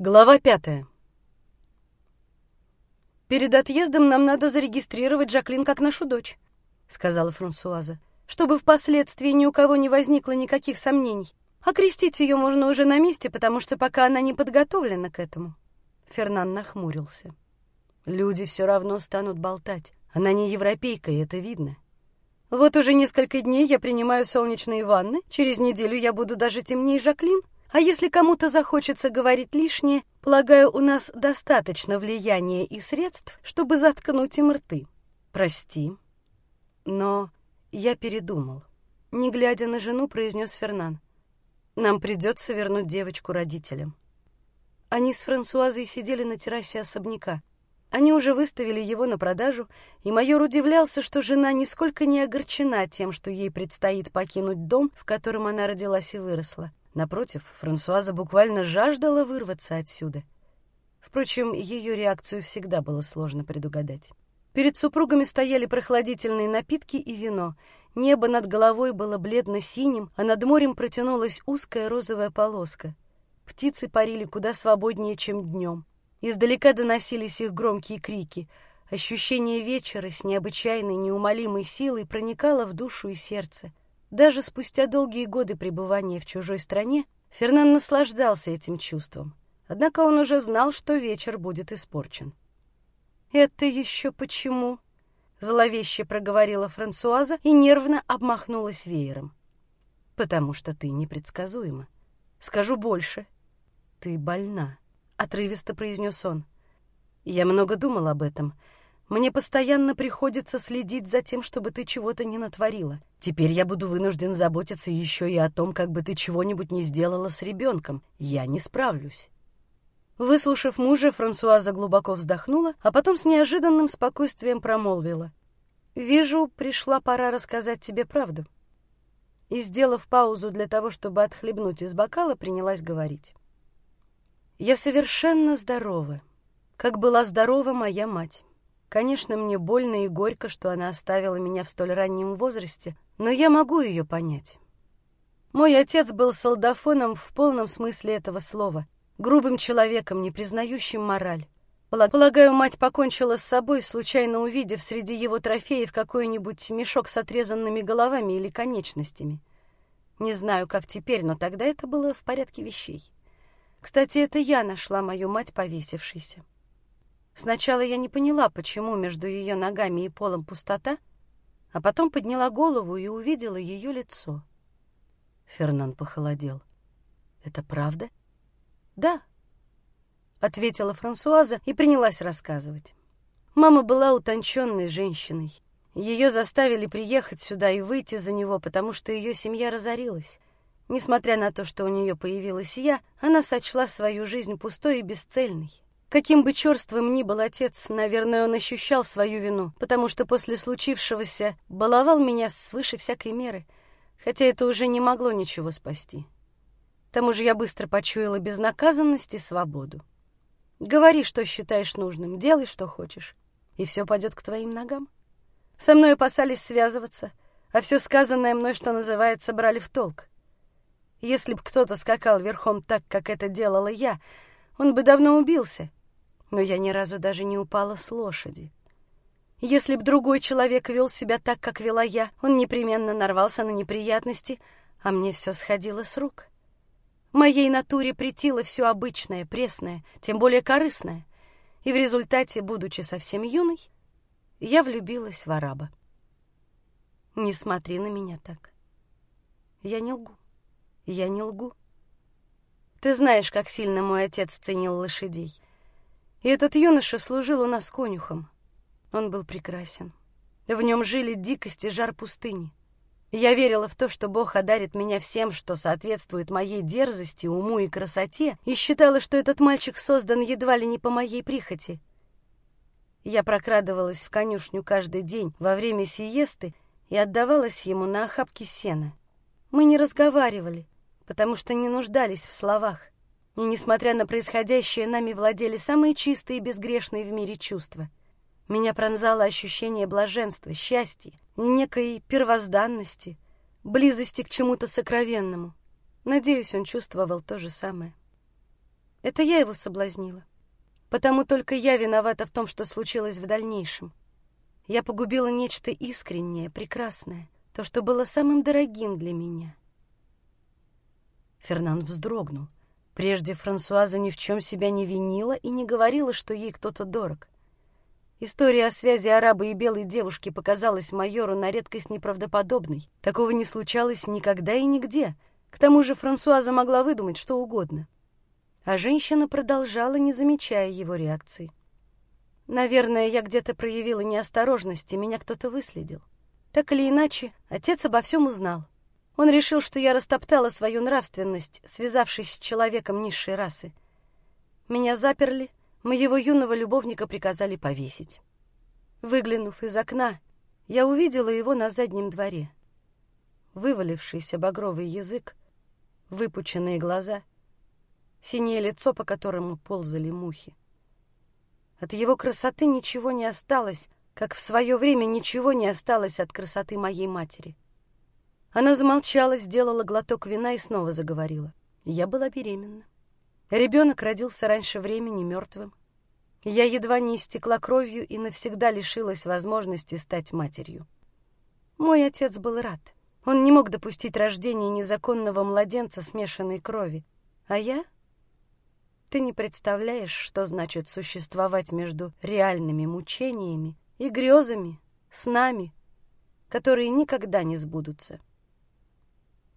Глава пятая. «Перед отъездом нам надо зарегистрировать Жаклин как нашу дочь», — сказала Франсуаза, «чтобы впоследствии ни у кого не возникло никаких сомнений. Окрестить ее можно уже на месте, потому что пока она не подготовлена к этому». Фернан нахмурился. «Люди все равно станут болтать. Она не европейка, и это видно. Вот уже несколько дней я принимаю солнечные ванны, через неделю я буду даже темнее Жаклин, а если кому-то захочется говорить лишнее, полагаю, у нас достаточно влияния и средств, чтобы заткнуть им рты. Прости, но я передумал. Не глядя на жену, произнес Фернан. Нам придется вернуть девочку родителям. Они с Франсуазой сидели на террасе особняка. Они уже выставили его на продажу, и майор удивлялся, что жена нисколько не огорчена тем, что ей предстоит покинуть дом, в котором она родилась и выросла. Напротив, Франсуаза буквально жаждала вырваться отсюда. Впрочем, ее реакцию всегда было сложно предугадать. Перед супругами стояли прохладительные напитки и вино. Небо над головой было бледно-синим, а над морем протянулась узкая розовая полоска. Птицы парили куда свободнее, чем днем. Издалека доносились их громкие крики. Ощущение вечера с необычайной, неумолимой силой проникало в душу и сердце. Даже спустя долгие годы пребывания в чужой стране Фернан наслаждался этим чувством. Однако он уже знал, что вечер будет испорчен. «Это еще почему?» — зловеще проговорила Франсуаза и нервно обмахнулась веером. «Потому что ты непредсказуема. Скажу больше. Ты больна», — отрывисто произнес он. «Я много думал об этом». Мне постоянно приходится следить за тем, чтобы ты чего-то не натворила. Теперь я буду вынужден заботиться еще и о том, как бы ты чего-нибудь не сделала с ребенком. Я не справлюсь». Выслушав мужа, Франсуаза глубоко вздохнула, а потом с неожиданным спокойствием промолвила. «Вижу, пришла пора рассказать тебе правду». И, сделав паузу для того, чтобы отхлебнуть из бокала, принялась говорить. «Я совершенно здорова, как была здорова моя мать. Конечно, мне больно и горько, что она оставила меня в столь раннем возрасте, но я могу ее понять. Мой отец был солдафоном в полном смысле этого слова, грубым человеком, не признающим мораль. Полагаю, мать покончила с собой, случайно увидев среди его трофеев какой-нибудь мешок с отрезанными головами или конечностями. Не знаю, как теперь, но тогда это было в порядке вещей. Кстати, это я нашла мою мать повесившейся. Сначала я не поняла, почему между ее ногами и полом пустота, а потом подняла голову и увидела ее лицо. Фернан похолодел. «Это правда?» «Да», — ответила Франсуаза и принялась рассказывать. Мама была утонченной женщиной. Ее заставили приехать сюда и выйти за него, потому что ее семья разорилась. Несмотря на то, что у нее появилась я, она сочла свою жизнь пустой и бесцельной. Каким бы черствым ни был отец, наверное, он ощущал свою вину, потому что после случившегося баловал меня свыше всякой меры, хотя это уже не могло ничего спасти. К тому же я быстро почуяла безнаказанность и свободу. Говори, что считаешь нужным, делай, что хочешь, и все пойдет к твоим ногам. Со мной опасались связываться, а все сказанное мной, что называется, брали в толк. Если бы кто-то скакал верхом так, как это делала я, он бы давно убился — но я ни разу даже не упала с лошади. Если б другой человек вел себя так, как вела я, он непременно нарвался на неприятности, а мне все сходило с рук. Моей натуре претило все обычное, пресное, тем более корыстное, и в результате, будучи совсем юной, я влюбилась в араба. Не смотри на меня так. Я не лгу. Я не лгу. Ты знаешь, как сильно мой отец ценил лошадей. И этот юноша служил у нас конюхом. Он был прекрасен. В нем жили дикость и жар пустыни. Я верила в то, что Бог одарит меня всем, что соответствует моей дерзости, уму и красоте, и считала, что этот мальчик создан едва ли не по моей прихоти. Я прокрадывалась в конюшню каждый день во время сиесты и отдавалась ему на охапки сена. Мы не разговаривали, потому что не нуждались в словах и, несмотря на происходящее, нами владели самые чистые и безгрешные в мире чувства. Меня пронзало ощущение блаженства, счастья некой первозданности, близости к чему-то сокровенному. Надеюсь, он чувствовал то же самое. Это я его соблазнила. Потому только я виновата в том, что случилось в дальнейшем. Я погубила нечто искреннее, прекрасное, то, что было самым дорогим для меня. Фернан вздрогнул. Прежде Франсуаза ни в чем себя не винила и не говорила, что ей кто-то дорог. История о связи араба и белой девушки показалась майору на редкость неправдоподобной. Такого не случалось никогда и нигде. К тому же Франсуаза могла выдумать что угодно. А женщина продолжала, не замечая его реакции. Наверное, я где-то проявила неосторожность, и меня кто-то выследил. Так или иначе, отец обо всем узнал. Он решил, что я растоптала свою нравственность, связавшись с человеком низшей расы. Меня заперли, моего юного любовника приказали повесить. Выглянув из окна, я увидела его на заднем дворе. Вывалившийся багровый язык, выпученные глаза, синее лицо, по которому ползали мухи. От его красоты ничего не осталось, как в свое время ничего не осталось от красоты моей матери. Она замолчала, сделала глоток вина и снова заговорила. Я была беременна. Ребенок родился раньше времени мертвым. Я едва не истекла кровью и навсегда лишилась возможности стать матерью. Мой отец был рад. Он не мог допустить рождения незаконного младенца смешанной крови. А я? Ты не представляешь, что значит существовать между реальными мучениями и грезами, снами, которые никогда не сбудутся.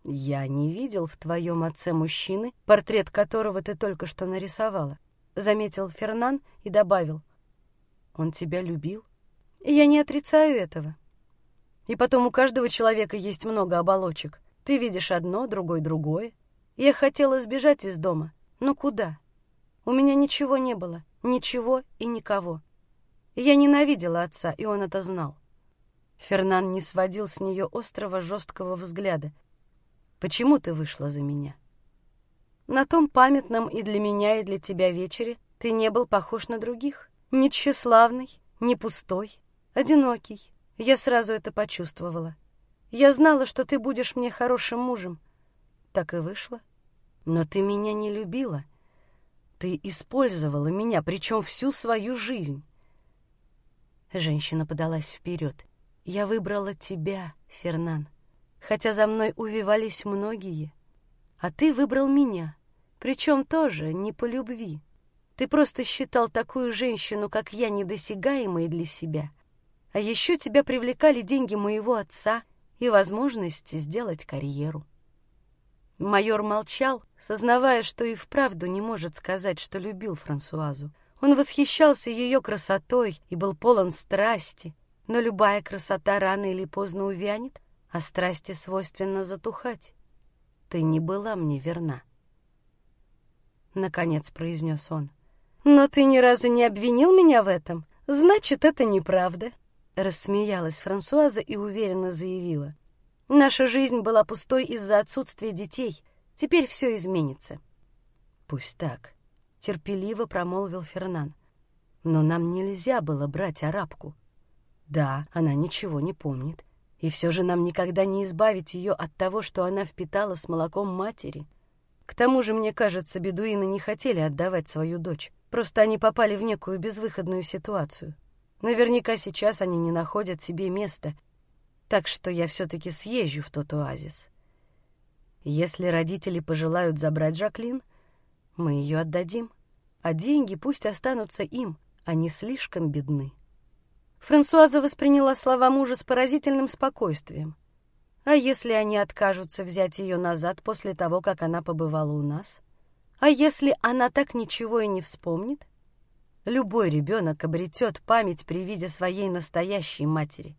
«Я не видел в твоем отце мужчины, портрет которого ты только что нарисовала», — заметил Фернан и добавил. «Он тебя любил?» «Я не отрицаю этого. И потом у каждого человека есть много оболочек. Ты видишь одно, другой другое. Я хотела сбежать из дома. Но куда? У меня ничего не было. Ничего и никого. Я ненавидела отца, и он это знал. Фернан не сводил с нее острого жесткого взгляда, Почему ты вышла за меня? На том памятном и для меня, и для тебя вечере ты не был похож на других. Ни тщеславный, ни пустой, одинокий. Я сразу это почувствовала. Я знала, что ты будешь мне хорошим мужем. Так и вышло. Но ты меня не любила. Ты использовала меня, причем всю свою жизнь. Женщина подалась вперед. Я выбрала тебя, Фернан хотя за мной увивались многие. А ты выбрал меня, причем тоже не по любви. Ты просто считал такую женщину, как я, недосягаемой для себя. А еще тебя привлекали деньги моего отца и возможность сделать карьеру. Майор молчал, сознавая, что и вправду не может сказать, что любил Франсуазу. Он восхищался ее красотой и был полон страсти, но любая красота рано или поздно увянет, а страсти свойственно затухать. Ты не была мне верна. Наконец произнес он. Но ты ни разу не обвинил меня в этом. Значит, это неправда. Рассмеялась Франсуаза и уверенно заявила. Наша жизнь была пустой из-за отсутствия детей. Теперь все изменится. Пусть так, терпеливо промолвил Фернан. Но нам нельзя было брать арабку. Да, она ничего не помнит, и все же нам никогда не избавить ее от того, что она впитала с молоком матери. К тому же, мне кажется, бедуины не хотели отдавать свою дочь. Просто они попали в некую безвыходную ситуацию. Наверняка сейчас они не находят себе места. Так что я все-таки съезжу в тот оазис. Если родители пожелают забрать Жаклин, мы ее отдадим. А деньги пусть останутся им, они слишком бедны. Франсуаза восприняла слова мужа с поразительным спокойствием. А если они откажутся взять ее назад после того, как она побывала у нас? А если она так ничего и не вспомнит? Любой ребенок обретет память при виде своей настоящей матери.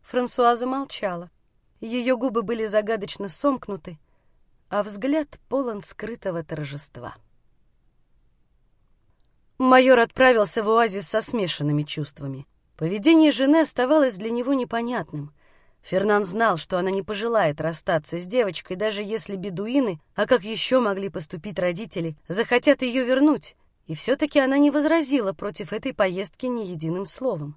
Франсуаза молчала. Ее губы были загадочно сомкнуты, а взгляд полон скрытого торжества. Майор отправился в оазис со смешанными чувствами. Поведение жены оставалось для него непонятным. Фернан знал, что она не пожелает расстаться с девочкой, даже если бедуины, а как еще могли поступить родители, захотят ее вернуть. И все-таки она не возразила против этой поездки ни единым словом.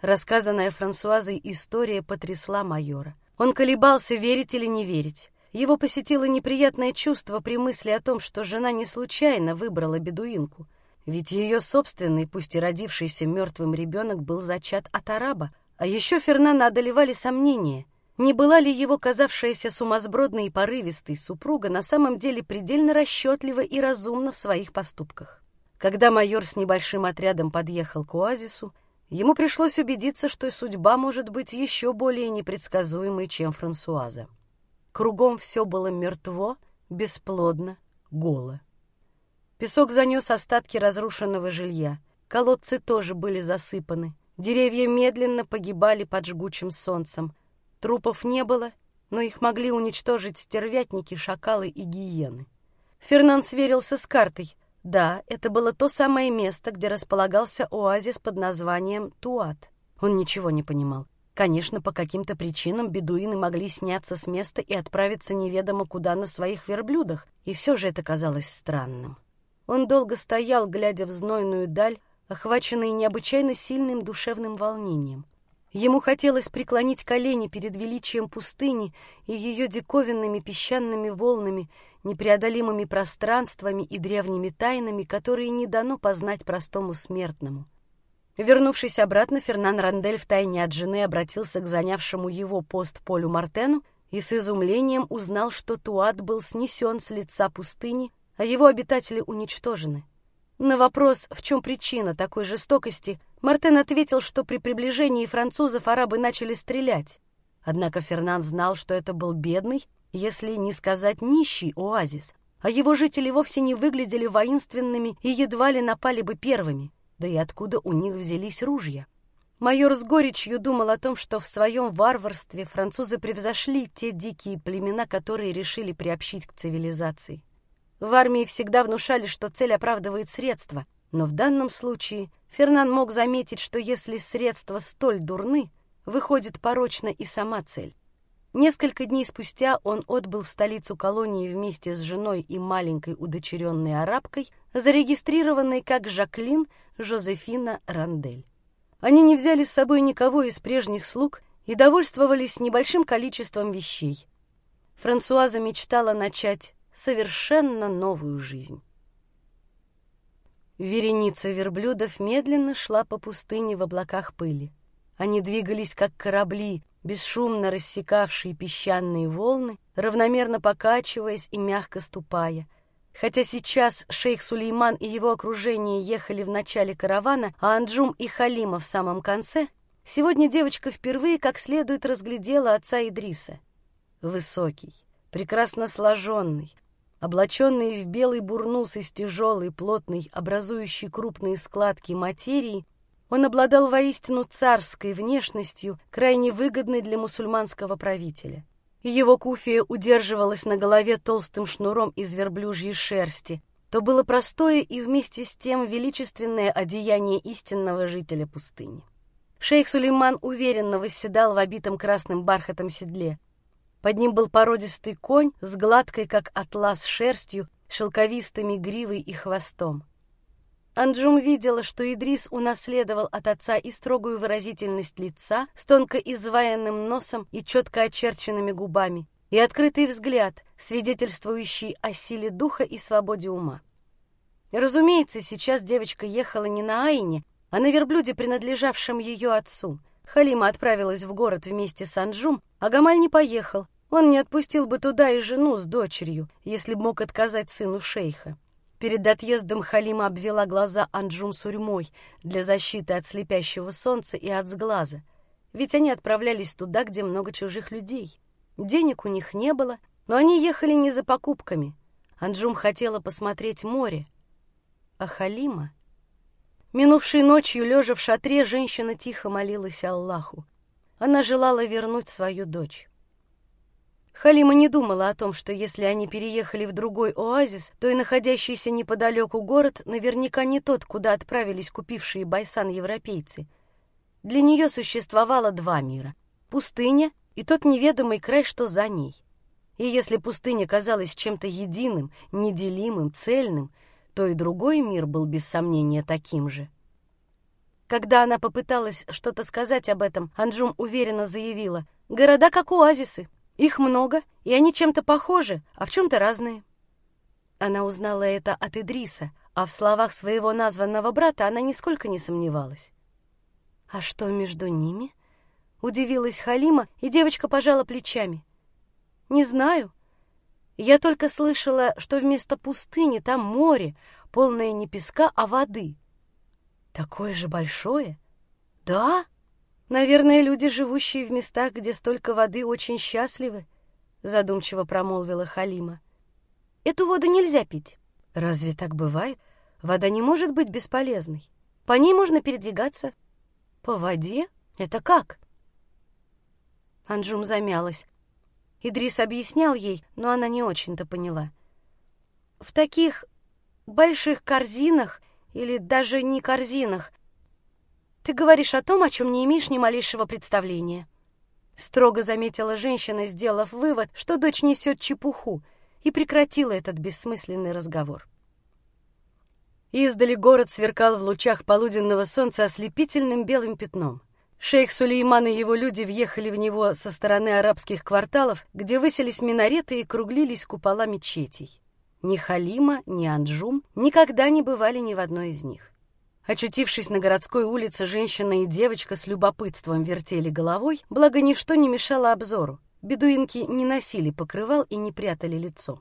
Рассказанная Франсуазой история потрясла майора. Он колебался, верить или не верить. его посетило неприятное чувство при мысли о том, что жена не случайно выбрала бедуинку. Ведь ее собственный, пусть и родившийся мертвым ребенок, был зачат от араба. А еще Фернана одолевали сомнения. Не была ли его казавшаяся сумасбродной и порывистой супруга на самом деле предельно расчетлива и разумна в своих поступках? Когда майор с небольшим отрядом подъехал к оазису, ему пришлось убедиться, что судьба может быть еще более непредсказуемой, чем Франсуаза. Кругом все было мертво, бесплодно, голо. Песок занес остатки разрушенного жилья. Колодцы тоже были засыпаны. Деревья медленно погибали под жгучим солнцем. Трупов не было, но их могли уничтожить стервятники, шакалы и гиены. Фернан сверился с картой. Да, это было то самое место, где располагался оазис под названием Туат. Он ничего не понимал. Конечно, по каким-то причинам бедуины могли сняться с места и отправиться неведомо куда на своих верблюдах, и все же это казалось странным. Он долго стоял, глядя в знойную даль, охваченный необычайно сильным душевным волнением. Ему хотелось преклонить колени перед величием пустыни и ее диковинными песчаными волнами, непреодолимыми пространствами и древними тайнами, которые не дано познать простому смертному. Вернувшись обратно, Фернан Рандель втайне от жены обратился к занявшему его пост Полю Мартену и с изумлением узнал, что Туат был снесен с лица пустыни, а его обитатели уничтожены. На вопрос, в чем причина такой жестокости, Мартен ответил, что при приближении французов арабы начали стрелять. Однако Фернан знал, что это был бедный, если не сказать нищий оазис, а его жители вовсе не выглядели воинственными и едва ли напали бы первыми. Да и откуда у них взялись ружья? Майор с горечью думал о том, что в своем варварстве французы превзошли те дикие племена, которые решили приобщить к цивилизации. В армии всегда внушали, что цель оправдывает средства, но в данном случае Фернан мог заметить, что если средства столь дурны, выходит порочно и сама цель. Несколько дней спустя он отбыл в столицу колонии вместе с женой и маленькой удочеренной арабкой, зарегистрированной как Жаклин Жозефина Рандель. Они не взяли с собой никого из прежних слуг и довольствовались небольшим количеством вещей. Франсуаза мечтала начать совершенно новую жизнь. Вереница верблюдов медленно шла по пустыне в облаках пыли. Они двигались, как корабли, бесшумно рассекавшие песчаные волны, равномерно покачиваясь и мягко ступая, Хотя сейчас шейх Сулейман и его окружение ехали в начале каравана, а Анджум и Халима в самом конце, сегодня девочка впервые как следует разглядела отца Идриса. Высокий, прекрасно сложенный, облаченный в белый бурнус из тяжелой, плотной, образующей крупные складки материи, он обладал воистину царской внешностью, крайне выгодной для мусульманского правителя. Его куфия удерживалась на голове толстым шнуром из верблюжьей шерсти, то было простое и вместе с тем величественное одеяние истинного жителя пустыни. Шейх Сулейман уверенно восседал в обитом красным бархатом седле. Под ним был породистый конь с гладкой, как атлас, шерстью, шелковистыми гривой и хвостом. Анджум видела, что Идрис унаследовал от отца и строгую выразительность лица с тонко изваянным носом и четко очерченными губами, и открытый взгляд, свидетельствующий о силе духа и свободе ума. Разумеется, сейчас девочка ехала не на Айне, а на верблюде, принадлежавшем ее отцу. Халима отправилась в город вместе с Анджум, а Гамаль не поехал. Он не отпустил бы туда и жену с дочерью, если б мог отказать сыну шейха. Перед отъездом Халима обвела глаза Анджум сурьмой для защиты от слепящего солнца и от сглаза, ведь они отправлялись туда, где много чужих людей. Денег у них не было, но они ехали не за покупками. Анджум хотела посмотреть море, а Халима... Минувшей ночью, лежа в шатре, женщина тихо молилась Аллаху. Она желала вернуть свою дочь. Халима не думала о том, что если они переехали в другой оазис, то и находящийся неподалеку город наверняка не тот, куда отправились купившие Байсан европейцы. Для нее существовало два мира — пустыня и тот неведомый край, что за ней. И если пустыня казалась чем-то единым, неделимым, цельным, то и другой мир был без сомнения таким же. Когда она попыталась что-то сказать об этом, Анджум уверенно заявила, «Города как оазисы, Их много, и они чем-то похожи, а в чем-то разные. Она узнала это от Идриса, а в словах своего названного брата она нисколько не сомневалась. «А что между ними?» — удивилась Халима, и девочка пожала плечами. «Не знаю. Я только слышала, что вместо пустыни там море, полное не песка, а воды. Такое же большое? Да? Наверное, люди, живущие в местах, где столько воды, очень счастливы», — задумчиво промолвила Халима. «Эту воду нельзя пить». «Разве так бывает? Вода не может быть бесполезной. По ней можно передвигаться». «По воде? Это как?» Анжум замялась. Идрис объяснял ей, но она не очень-то поняла. В таких больших корзинах или даже не корзинах ты говоришь о том, о чем не имеешь ни малейшего представления. Строго заметила женщина, сделав вывод, что дочь несет чепуху, и прекратила этот бессмысленный разговор. Издали город сверкал в лучах полуденного солнца ослепительным белым пятном. Шейх Сулейман и его люди въехали в него со стороны арабских кварталов, где высились минареты и круглились купола мечетей. Ни Халима, ни Анджум никогда не бывали ни в одной из них. Очутившись на городской улице, женщина и девочка с любопытством вертели головой, благо ничто не мешало обзору. Бедуинки не носили покрывал и не прятали лицо.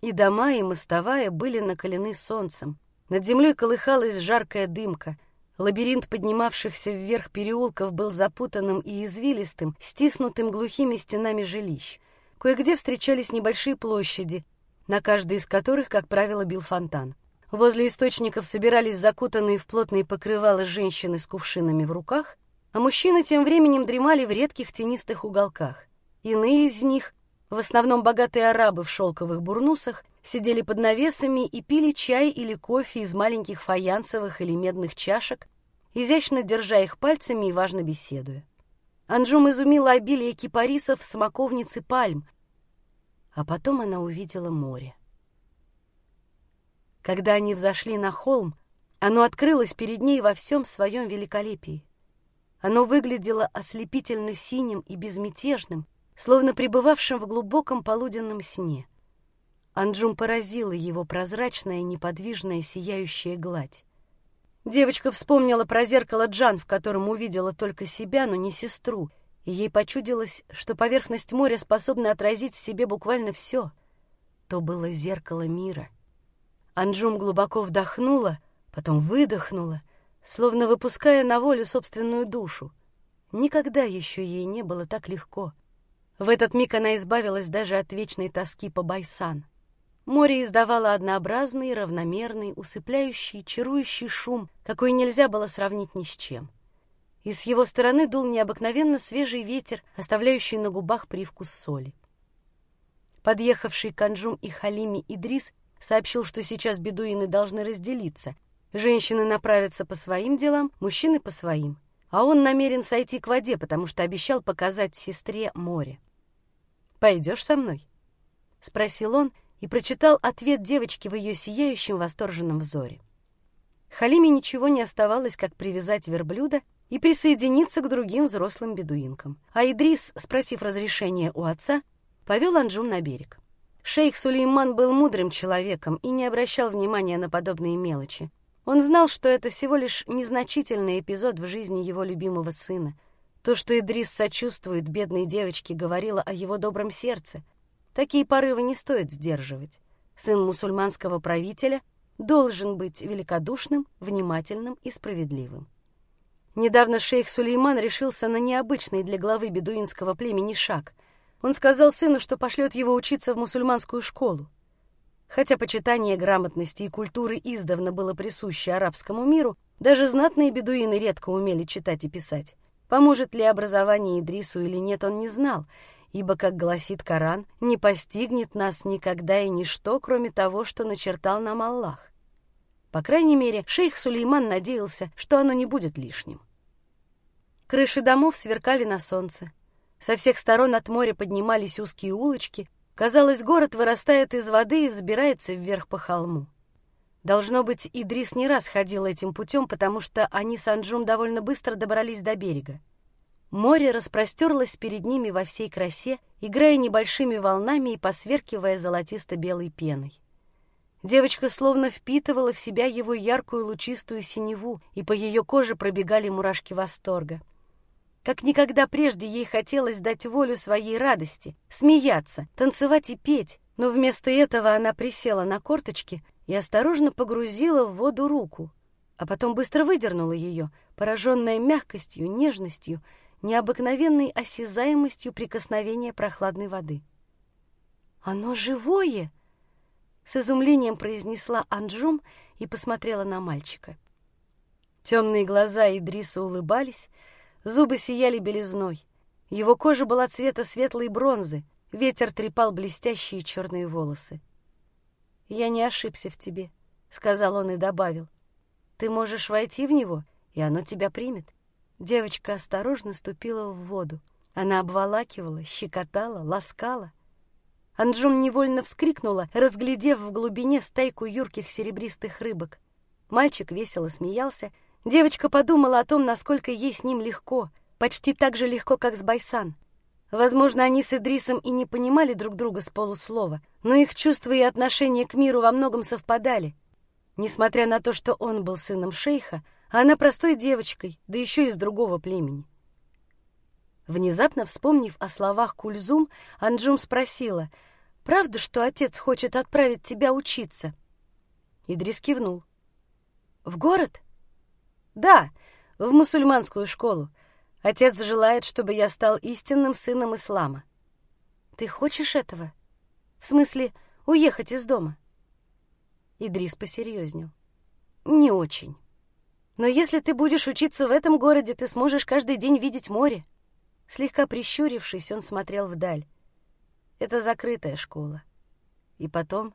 И дома, и мостовая были накалены солнцем. Над землей колыхалась жаркая дымка, Лабиринт поднимавшихся вверх переулков был запутанным и извилистым, стиснутым глухими стенами жилищ. Кое-где встречались небольшие площади, на каждой из которых, как правило, бил фонтан. Возле источников собирались закутанные в плотные покрывала женщины с кувшинами в руках, а мужчины тем временем дремали в редких тенистых уголках. Иные из них, в основном богатые арабы в шелковых бурнусах, сидели под навесами и пили чай или кофе из маленьких фаянсовых или медных чашек, изящно держа их пальцами и важно беседуя. Анжум изумила обилие кипарисов, смоковниц пальм, а потом она увидела море. Когда они взошли на холм, оно открылось перед ней во всем своем великолепии. Оно выглядело ослепительно синим и безмятежным, словно пребывавшим в глубоком полуденном сне — Анджум поразила его прозрачная, неподвижная, сияющая гладь. Девочка вспомнила про зеркало Джан, в котором увидела только себя, но не сестру, и ей почудилось, что поверхность моря способна отразить в себе буквально все. То было зеркало мира. Анджум глубоко вдохнула, потом выдохнула, словно выпуская на волю собственную душу. Никогда еще ей не было так легко. В этот миг она избавилась даже от вечной тоски по Байсан — Море издавало однообразный, равномерный, усыпляющий, чарующий шум, какой нельзя было сравнить ни с чем. И с его стороны дул необыкновенно свежий ветер, оставляющий на губах привкус соли. Подъехавший к Анджум и Халими Идрис сообщил, что сейчас бедуины должны разделиться. Женщины направятся по своим делам, мужчины по своим. А он намерен сойти к воде, потому что обещал показать сестре море. «Пойдешь со мной?» — спросил он, — и прочитал ответ девочки в ее сияющем восторженном взоре. Халиме ничего не оставалось, как привязать верблюда и присоединиться к другим взрослым бедуинкам. А Идрис, спросив разрешения у отца, повел Анджум на берег. Шейх Сулейман был мудрым человеком и не обращал внимания на подобные мелочи. Он знал, что это всего лишь незначительный эпизод в жизни его любимого сына. То, что Идрис сочувствует бедной девочке, говорило о его добром сердце — Такие порывы не стоит сдерживать. Сын мусульманского правителя должен быть великодушным, внимательным и справедливым. Недавно шейх Сулейман решился на необычный для главы бедуинского племени шаг. Он сказал сыну, что пошлет его учиться в мусульманскую школу. Хотя почитание грамотности и культуры издавна было присуще арабскому миру, даже знатные бедуины редко умели читать и писать. Поможет ли образование Идрису или нет, он не знал, ибо, как гласит Коран, не постигнет нас никогда и ничто, кроме того, что начертал нам Аллах. По крайней мере, шейх Сулейман надеялся, что оно не будет лишним. Крыши домов сверкали на солнце. Со всех сторон от моря поднимались узкие улочки. Казалось, город вырастает из воды и взбирается вверх по холму. Должно быть, Идрис не раз ходил этим путем, потому что они с Анджум довольно быстро добрались до берега. Море распростерлось перед ними во всей красе, играя небольшими волнами и посверкивая золотисто-белой пеной. Девочка словно впитывала в себя его яркую лучистую синеву, и по ее коже пробегали мурашки восторга. Как никогда прежде ей хотелось дать волю своей радости, смеяться, танцевать и петь, но вместо этого она присела на корточки и осторожно погрузила в воду руку, а потом быстро выдернула ее, пораженная мягкостью, нежностью, необыкновенной осязаемостью прикосновения прохладной воды. «Оно живое!» — с изумлением произнесла Анджум и посмотрела на мальчика. Темные глаза Идриса улыбались, зубы сияли белизной. Его кожа была цвета светлой бронзы, ветер трепал блестящие черные волосы. «Я не ошибся в тебе», — сказал он и добавил. «Ты можешь войти в него, и оно тебя примет». Девочка осторожно ступила в воду. Она обволакивала, щекотала, ласкала. Анджум невольно вскрикнула, разглядев в глубине стайку юрких серебристых рыбок. Мальчик весело смеялся. Девочка подумала о том, насколько ей с ним легко, почти так же легко, как с Байсан. Возможно, они с Идрисом и не понимали друг друга с полуслова, но их чувства и отношения к миру во многом совпадали. Несмотря на то, что он был сыном шейха, а она простой девочкой, да еще из другого племени. Внезапно вспомнив о словах Кульзум, Анджум спросила, «Правда, что отец хочет отправить тебя учиться?» Идрис кивнул. «В город?» «Да, в мусульманскую школу. Отец желает, чтобы я стал истинным сыном ислама». «Ты хочешь этого? В смысле, уехать из дома?» Идрис посерьезнел. «Не очень». Но если ты будешь учиться в этом городе, ты сможешь каждый день видеть море. Слегка прищурившись, он смотрел вдаль. Это закрытая школа. И потом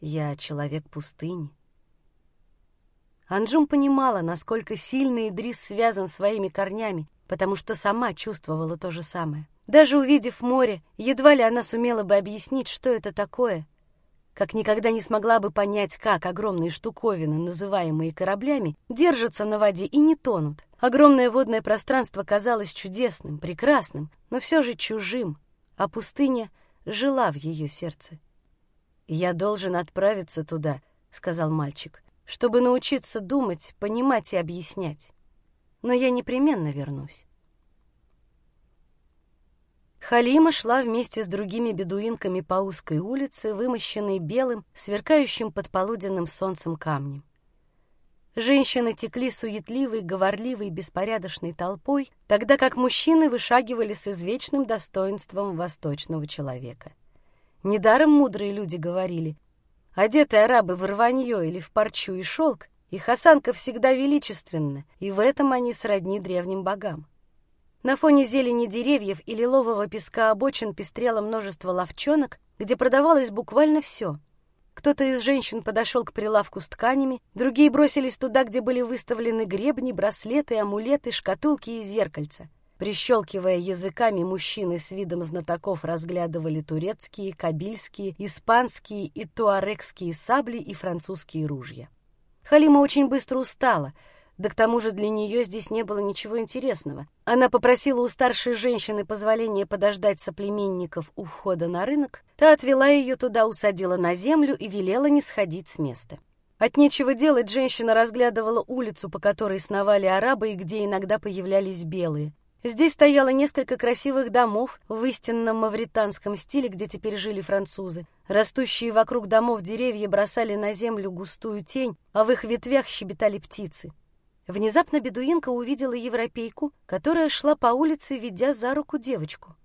я человек пустыни. Анджум понимала, насколько сильно Идрис связан своими корнями, потому что сама чувствовала то же самое. Даже увидев море, едва ли она сумела бы объяснить, что это такое — как никогда не смогла бы понять, как огромные штуковины, называемые кораблями, держатся на воде и не тонут. Огромное водное пространство казалось чудесным, прекрасным, но все же чужим, а пустыня жила в ее сердце. «Я должен отправиться туда», — сказал мальчик, «чтобы научиться думать, понимать и объяснять. Но я непременно вернусь». Халима шла вместе с другими бедуинками по узкой улице, вымощенной белым, сверкающим под полуденным солнцем камнем. Женщины текли суетливой, говорливой, беспорядочной толпой, тогда как мужчины вышагивали с извечным достоинством восточного человека. Недаром мудрые люди говорили, одетые арабы в рванье или в парчу и шелк, их осанка всегда величественна, и в этом они сродни древним богам. На фоне зелени деревьев и лилового песка обочин пестрело множество ловчонок, где продавалось буквально все. Кто-то из женщин подошел к прилавку с тканями, другие бросились туда, где были выставлены гребни, браслеты, амулеты, шкатулки и зеркальца. Прищелкивая языками, мужчины с видом знатоков разглядывали турецкие, кабильские, испанские и туарекские сабли и французские ружья. Халима очень быстро устала — да к тому же для нее здесь не было ничего интересного. Она попросила у старшей женщины позволения подождать соплеменников у входа на рынок. Та отвела ее туда, усадила на землю и велела не сходить с места. От нечего делать женщина разглядывала улицу, по которой сновали арабы и где иногда появлялись белые. Здесь стояло несколько красивых домов в истинном мавританском стиле, где теперь жили французы. Растущие вокруг домов деревья бросали на землю густую тень, а в их ветвях щебетали птицы. Внезапно бедуинка увидела европейку, которая шла по улице, ведя за руку девочку.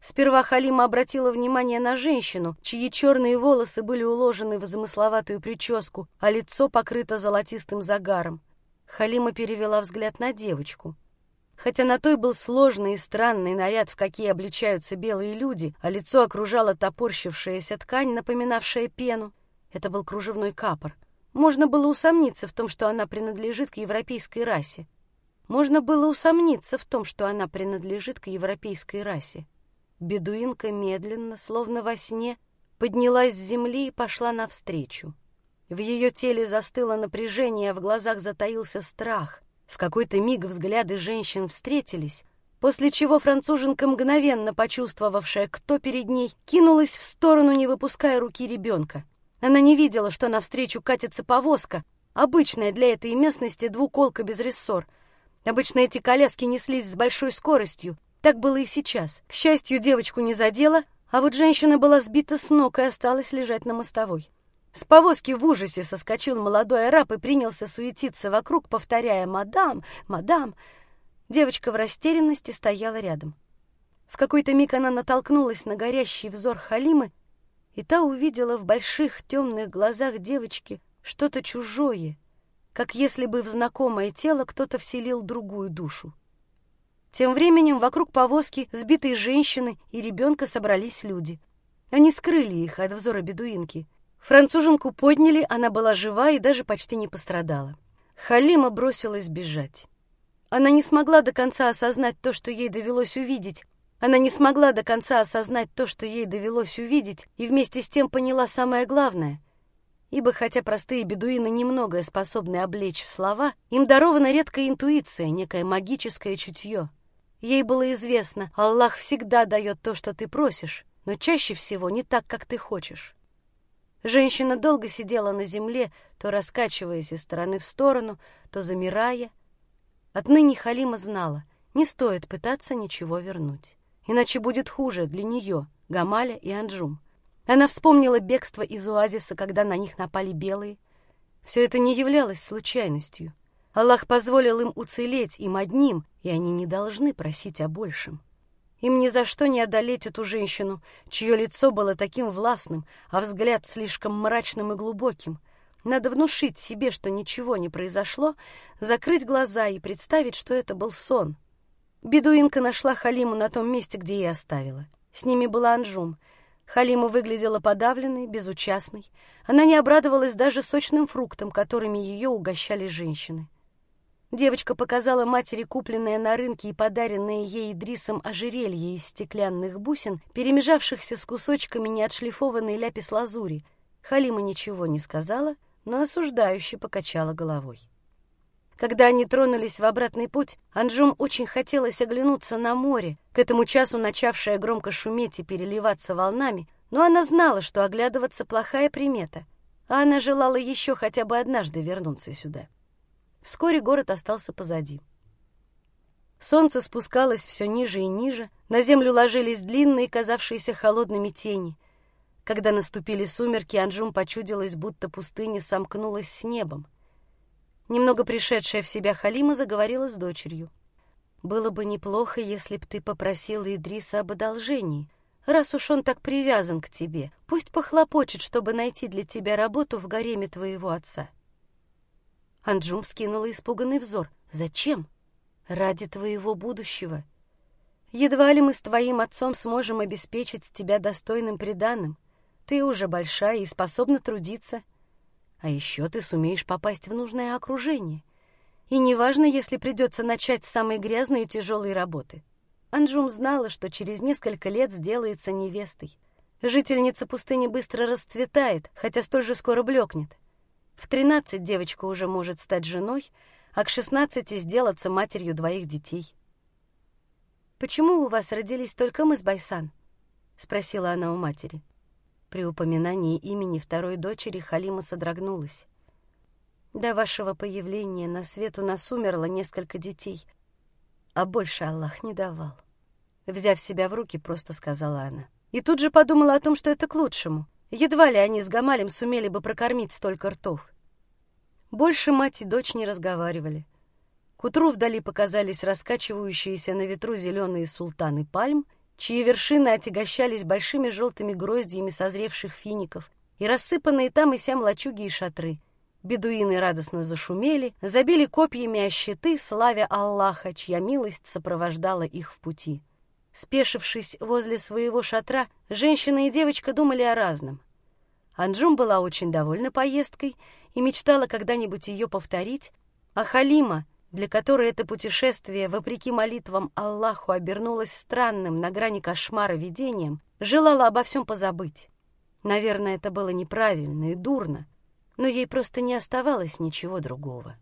Сперва Халима обратила внимание на женщину, чьи черные волосы были уложены в замысловатую прическу, а лицо покрыто золотистым загаром. Халима перевела взгляд на девочку. Хотя на той был сложный и странный наряд, в какие обличаются белые люди, а лицо окружала топорщившаяся ткань, напоминавшая пену, это был кружевной капор — можно было усомниться в том, что она принадлежит к европейской расе. Можно было усомниться в том, что она принадлежит к европейской расе. Бедуинка медленно, словно во сне, поднялась с земли и пошла навстречу. В ее теле застыло напряжение, а в глазах затаился страх. В какой-то миг взгляды женщин встретились, после чего француженка, мгновенно почувствовавшая, кто перед ней, кинулась в сторону, не выпуская руки ребенка. Она не видела, что навстречу катится повозка, обычная для этой местности двуколка без рессор. Обычно эти коляски неслись с большой скоростью. Так было и сейчас. К счастью, девочку не задела, а вот женщина была сбита с ног и осталась лежать на мостовой. С повозки в ужасе соскочил молодой араб и принялся суетиться вокруг, повторяя «Мадам! Мадам!». Девочка в растерянности стояла рядом. В какой-то миг она натолкнулась на горящий взор Халимы, и та увидела в больших темных глазах девочки что-то чужое, как если бы в знакомое тело кто-то вселил другую душу. Тем временем вокруг повозки, сбитой женщины и ребенка собрались люди. Они скрыли их от взора бедуинки. Француженку подняли, она была жива и даже почти не пострадала. Халима бросилась бежать. Она не смогла до конца осознать то, что ей довелось увидеть. Она не смогла до конца осознать то, что ей довелось увидеть, и вместе с тем поняла самое главное. Ибо хотя простые бедуины немногое способны облечь в слова, им дарована редкая интуиция, некое магическое чутье. Ей было известно, Аллах всегда дает то, что ты просишь, но чаще всего не так, как ты хочешь. Женщина долго сидела на земле, то раскачиваясь из стороны в сторону, то замирая. Отныне Халима знала, не стоит пытаться ничего вернуть. Иначе будет хуже для нее, Гамаля и Анджум. Она вспомнила бегство из оазиса, когда на них напали белые. Все это не являлось случайностью. Аллах позволил им уцелеть им одним, и они не должны просить о большем. Им ни за что не одолеть эту женщину, чье лицо было таким властным, а взгляд слишком мрачным и глубоким. Надо внушить себе, что ничего не произошло, закрыть глаза и представить, что это был сон. Бедуинка нашла Халиму на том месте, где и оставила. С ними была Анжум. Халима выглядела подавленной, безучастной. Она не обрадовалась даже сочным фруктам, которыми ее угощали женщины. Девочка показала матери купленное на рынке и подаренное ей Идрисом ожерелье из стеклянных бусин, перемежавшихся с кусочками неотшлифованной ляпис-лазури. Халима ничего не сказала, но осуждающе покачала головой. Когда они тронулись в обратный путь, Анжум очень хотелось оглянуться на море, к этому часу начавшее громко шуметь и переливаться волнами, но она знала, что оглядываться плохая примета, а она желала еще хотя бы однажды вернуться сюда. Вскоре город остался позади. Солнце спускалось все ниже и ниже, на землю ложились длинные, казавшиеся холодными тени. Когда наступили сумерки, Анжум почудилась, будто пустыня сомкнулась с небом. Немного пришедшая в себя Халима заговорила с дочерью. «Было бы неплохо, если б ты попросила Идриса об одолжении. Раз уж он так привязан к тебе, пусть похлопочет, чтобы найти для тебя работу в гареме твоего отца». Анджум вскинула испуганный взор. «Зачем?» «Ради твоего будущего. Едва ли мы с твоим отцом сможем обеспечить тебя достойным приданым. Ты уже большая и способна трудиться. А еще ты сумеешь попасть в нужное окружение. И неважно, если придется начать с самой грязной и тяжелой работы. Анджум знала, что через несколько лет сделается невестой. Жительница пустыни быстро расцветает, хотя столь же скоро блекнет. В 13 девочка уже может стать женой, а к 16 сделаться матерью двоих детей. «Почему у вас родились только мы с Байсан?» — спросила она у матери. При упоминании имени второй дочери Халима содрогнулась. «До вашего появления на свет у нас умерло несколько детей, а больше Аллах не давал». Взяв себя в руки, просто сказала она. И тут же подумала о том, что это к лучшему — Едва ли они с Гамалем сумели бы прокормить столько ртов. Больше мать и дочь не разговаривали. К утру вдали показались раскачивающиеся на ветру зеленые султаны пальм, чьи вершины отягощались большими желтыми гроздьями созревших фиников, и рассыпанные там и сям лачуги и шатры. Бедуины радостно зашумели, забили копьями о щиты, славя Аллаха, чья милость сопровождала их в пути. Спешившись возле своего шатра, женщина и девочка думали о разном. Анджум была очень довольна поездкой и мечтала когда-нибудь ее повторить, а Халима, для которой это путешествие, вопреки молитвам Аллаху, обернулось странным на грани кошмара видением, желала обо всем позабыть. Наверное, это было неправильно и дурно, но ей просто не оставалось ничего другого.